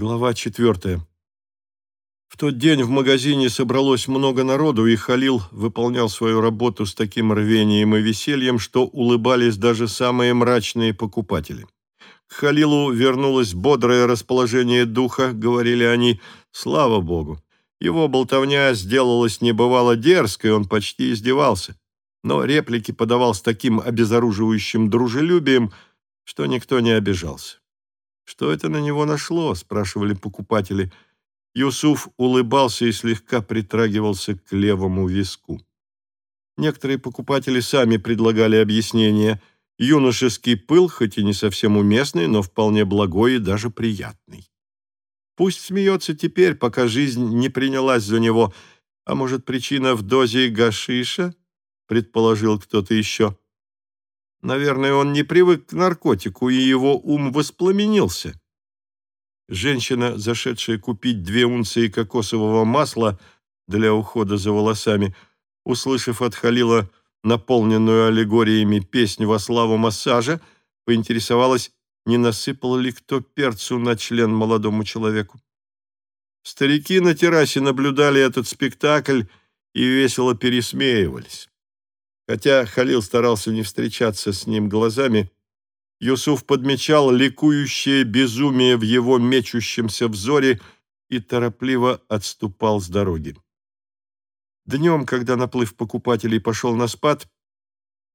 Глава четвертая. В тот день в магазине собралось много народу, и Халил выполнял свою работу с таким рвением и весельем, что улыбались даже самые мрачные покупатели. К Халилу вернулось бодрое расположение духа, говорили они, слава богу. Его болтовня сделалась небывало дерзкой, он почти издевался. Но реплики подавал с таким обезоруживающим дружелюбием, что никто не обижался. «Что это на него нашло?» – спрашивали покупатели. Юсуф улыбался и слегка притрагивался к левому виску. Некоторые покупатели сами предлагали объяснение. Юношеский пыл, хоть и не совсем уместный, но вполне благой и даже приятный. Пусть смеется теперь, пока жизнь не принялась за него. А может, причина в дозе гашиша? Предположил кто-то еще. Наверное, он не привык к наркотику, и его ум воспламенился. Женщина, зашедшая купить две унции кокосового масла для ухода за волосами, услышав от Халила наполненную аллегориями песнь во славу массажа, поинтересовалась, не насыпал ли кто перцу на член молодому человеку. Старики на террасе наблюдали этот спектакль и весело пересмеивались. Хотя Халил старался не встречаться с ним глазами, Юсуф подмечал ликующее безумие в его мечущемся взоре и торопливо отступал с дороги. Днем, когда наплыв покупателей пошел на спад,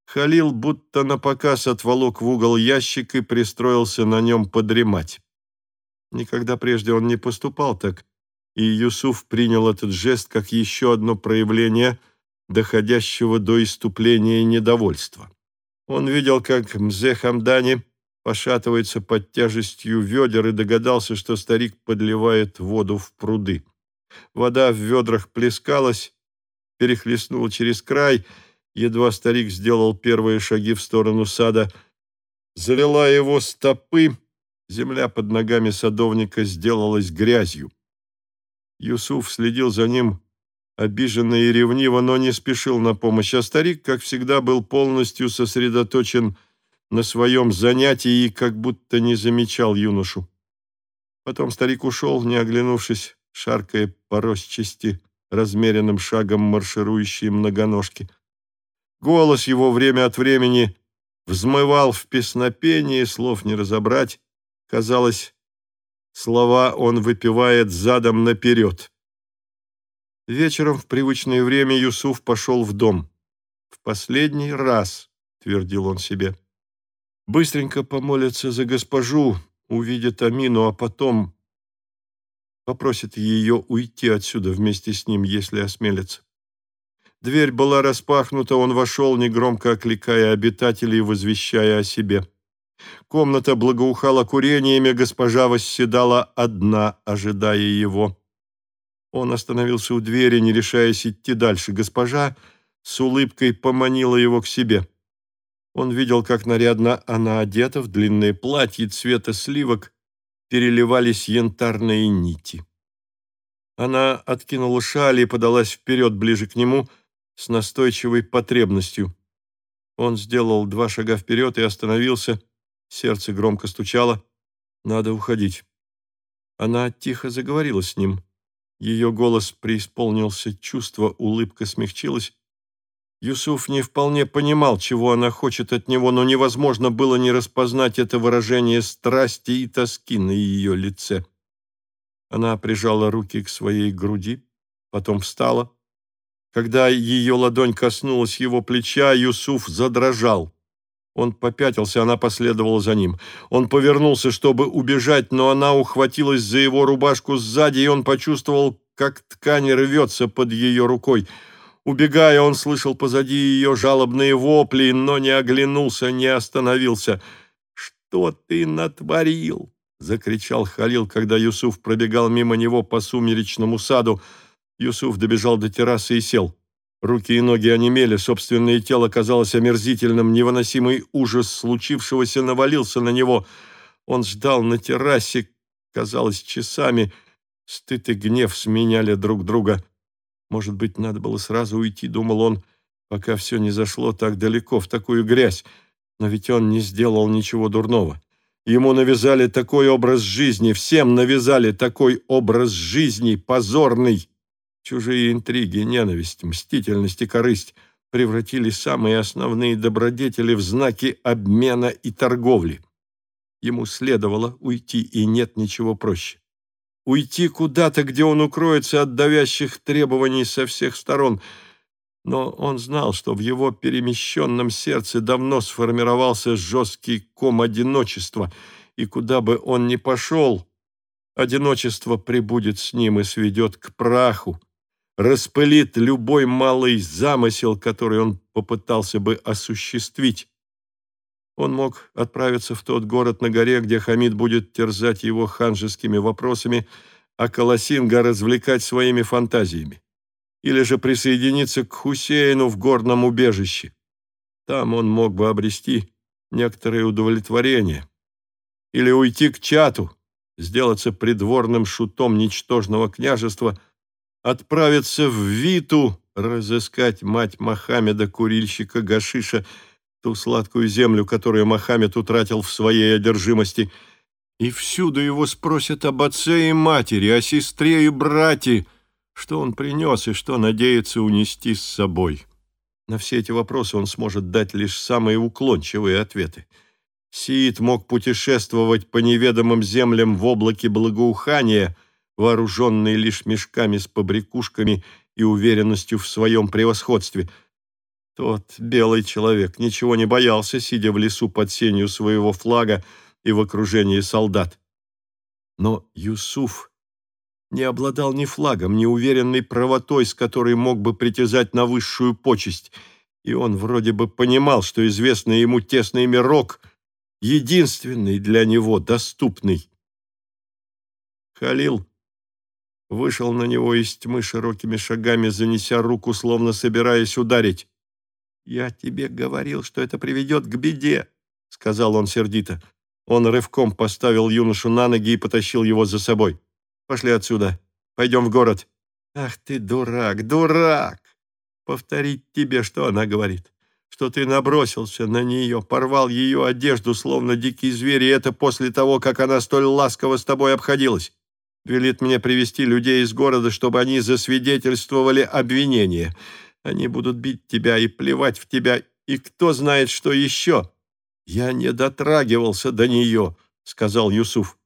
Халил будто напоказ отволок в угол ящик и пристроился на нем подремать. Никогда прежде он не поступал так, и Юсуф принял этот жест как еще одно проявление – доходящего до иступления недовольства. Он видел, как Мзе Хамдани пошатывается под тяжестью ведер и догадался, что старик подливает воду в пруды. Вода в ведрах плескалась, перехлестнула через край, едва старик сделал первые шаги в сторону сада, залила его стопы, земля под ногами садовника сделалась грязью. Юсуф следил за ним обиженно и ревниво, но не спешил на помощь, а старик, как всегда, был полностью сосредоточен на своем занятии и как будто не замечал юношу. Потом старик ушел, не оглянувшись, шаркая по росчасти, размеренным шагом марширующие многоножки. Голос его время от времени взмывал в песнопении, слов не разобрать. Казалось, слова он выпивает задом наперед. Вечером в привычное время Юсуф пошел в дом. «В последний раз», — твердил он себе. «Быстренько помолится за госпожу, увидит Амину, а потом попросит ее уйти отсюда вместе с ним, если осмелится». Дверь была распахнута, он вошел, негромко окликая обитателей, возвещая о себе. Комната благоухала курениями, госпожа восседала одна, ожидая его. Он остановился у двери, не решаясь идти дальше. Госпожа с улыбкой поманила его к себе. Он видел, как нарядно она одета в длинное платье цвета сливок, переливались янтарные нити. Она откинула шаль и подалась вперед ближе к нему с настойчивой потребностью. Он сделал два шага вперед и остановился. Сердце громко стучало. Надо уходить. Она тихо заговорила с ним. Ее голос преисполнился чувство, улыбка смягчилась. Юсуф не вполне понимал, чего она хочет от него, но невозможно было не распознать это выражение страсти и тоски на ее лице. Она прижала руки к своей груди, потом встала. Когда ее ладонь коснулась его плеча, Юсуф задрожал. Он попятился, она последовала за ним. Он повернулся, чтобы убежать, но она ухватилась за его рубашку сзади, и он почувствовал, как ткань рвется под ее рукой. Убегая, он слышал позади ее жалобные вопли, но не оглянулся, не остановился. «Что ты натворил?» — закричал Халил, когда Юсуф пробегал мимо него по сумеречному саду. Юсуф добежал до террасы и сел. Руки и ноги онемели, собственное тело казалось омерзительным, невыносимый ужас случившегося навалился на него. Он ждал на террасе, казалось, часами. Стыд и гнев сменяли друг друга. Может быть, надо было сразу уйти, думал он, пока все не зашло так далеко, в такую грязь. Но ведь он не сделал ничего дурного. Ему навязали такой образ жизни, всем навязали такой образ жизни, позорный. Чужие интриги, ненависть, мстительность и корысть превратили самые основные добродетели в знаки обмена и торговли. Ему следовало уйти, и нет ничего проще. Уйти куда-то, где он укроется от давящих требований со всех сторон – но он знал, что в его перемещенном сердце давно сформировался жесткий ком одиночества, и куда бы он ни пошел, одиночество прибудет с ним и сведет к праху, распылит любой малый замысел, который он попытался бы осуществить. Он мог отправиться в тот город на горе, где Хамид будет терзать его ханжескими вопросами, а Каласинга развлекать своими фантазиями или же присоединиться к Хусейну в горном убежище. Там он мог бы обрести некоторое удовлетворение. Или уйти к чату, сделаться придворным шутом ничтожного княжества, отправиться в Виту, разыскать мать Мохаммеда, курильщика Гашиша, ту сладкую землю, которую Мохаммед утратил в своей одержимости, и всюду его спросят об отце и матери, о сестре и брате, что он принес и что надеется унести с собой. На все эти вопросы он сможет дать лишь самые уклончивые ответы. Сиит мог путешествовать по неведомым землям в облаке благоухания, вооруженный лишь мешками с побрякушками и уверенностью в своем превосходстве. Тот белый человек ничего не боялся, сидя в лесу под сенью своего флага и в окружении солдат. Но Юсуф не обладал ни флагом, ни уверенной правотой, с которой мог бы притязать на высшую почесть, и он вроде бы понимал, что известный ему тесный мирок — единственный для него доступный. Халил вышел на него из тьмы широкими шагами, занеся руку, словно собираясь ударить. «Я тебе говорил, что это приведет к беде», — сказал он сердито. Он рывком поставил юношу на ноги и потащил его за собой. Пошли отсюда. Пойдем в город». «Ах ты, дурак, дурак!» Повторить тебе, что она говорит. Что ты набросился на нее, порвал ее одежду, словно дикий зверь, и это после того, как она столь ласково с тобой обходилась. Велит мне привести людей из города, чтобы они засвидетельствовали обвинение. Они будут бить тебя и плевать в тебя, и кто знает, что еще. Я не дотрагивался до нее, — сказал Юсуф.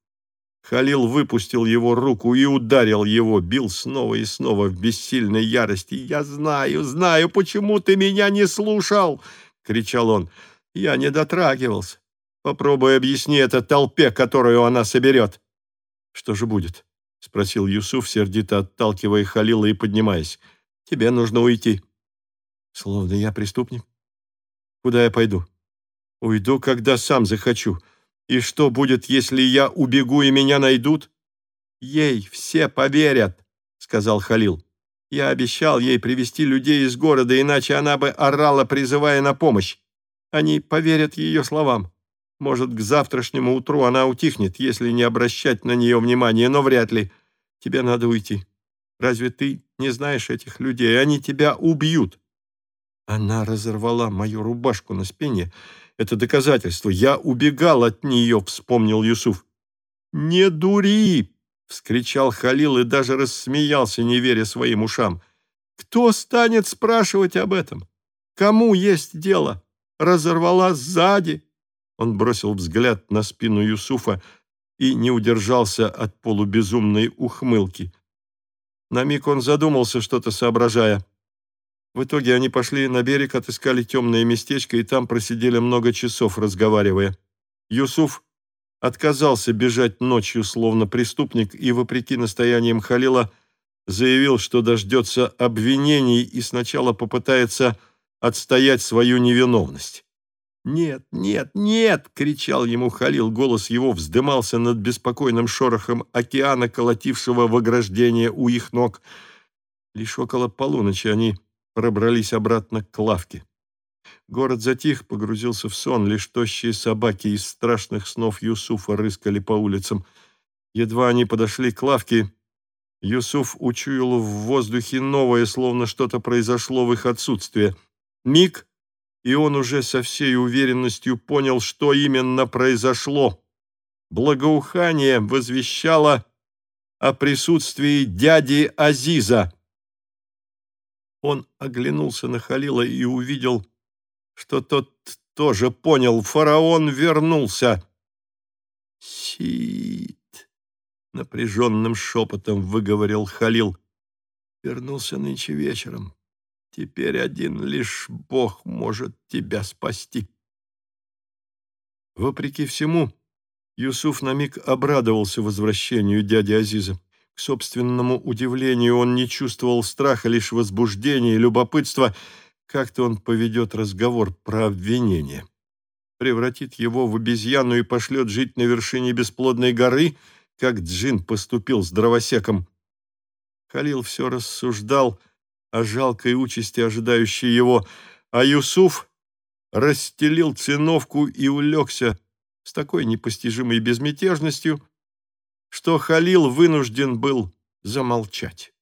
Халил выпустил его руку и ударил его, бил снова и снова в бессильной ярости. «Я знаю, знаю, почему ты меня не слушал!» — кричал он. «Я не дотрагивался. Попробуй объясни это толпе, которую она соберет». «Что же будет?» — спросил Юсуф, сердито отталкивая Халила и поднимаясь. «Тебе нужно уйти». «Словно я преступник. Куда я пойду?» «Уйду, когда сам захочу». И что будет, если я убегу и меня найдут? Ей все поверят, сказал Халил. Я обещал ей привести людей из города, иначе она бы орала, призывая на помощь. Они поверят ее словам. Может, к завтрашнему утру она утихнет, если не обращать на нее внимания, но вряд ли. Тебе надо уйти. Разве ты не знаешь этих людей? Они тебя убьют. Она разорвала мою рубашку на спине это доказательство. Я убегал от нее, вспомнил Юсуф. «Не дури!» — вскричал Халил и даже рассмеялся, не веря своим ушам. «Кто станет спрашивать об этом? Кому есть дело? Разорвала сзади!» Он бросил взгляд на спину Юсуфа и не удержался от полубезумной ухмылки. На миг он задумался, что-то соображая. В итоге они пошли на берег, отыскали темное местечко и там просидели много часов, разговаривая. Юсуф отказался бежать ночью, словно преступник, и, вопреки настояниям Халила, заявил, что дождется обвинений и сначала попытается отстоять свою невиновность. «Нет, нет, нет!» — кричал ему Халил. Голос его вздымался над беспокойным шорохом океана, колотившего в ограждение у их ног. Лишь около полуночи они пробрались обратно к лавке. Город затих, погрузился в сон, лишь тощие собаки из страшных снов Юсуфа рыскали по улицам. Едва они подошли к лавке, Юсуф учуял в воздухе новое, словно что-то произошло в их отсутствие. Миг, и он уже со всей уверенностью понял, что именно произошло. благоухание возвещало о присутствии дяди Азиза. Он оглянулся на Халила и увидел, что тот тоже понял, фараон вернулся. «Сид!» — напряженным шепотом выговорил Халил. «Вернулся нынче вечером. Теперь один лишь Бог может тебя спасти». Вопреки всему, Юсуф на миг обрадовался возвращению дяди Азиза. К собственному удивлению он не чувствовал страха, лишь возбуждения и любопытства. Как-то он поведет разговор про обвинение. Превратит его в обезьяну и пошлет жить на вершине бесплодной горы, как Джин поступил с дровосеком. Халил все рассуждал о жалкой участи, ожидающей его, а Юсуф расстелил циновку и улегся с такой непостижимой безмятежностью, что Халил вынужден был замолчать.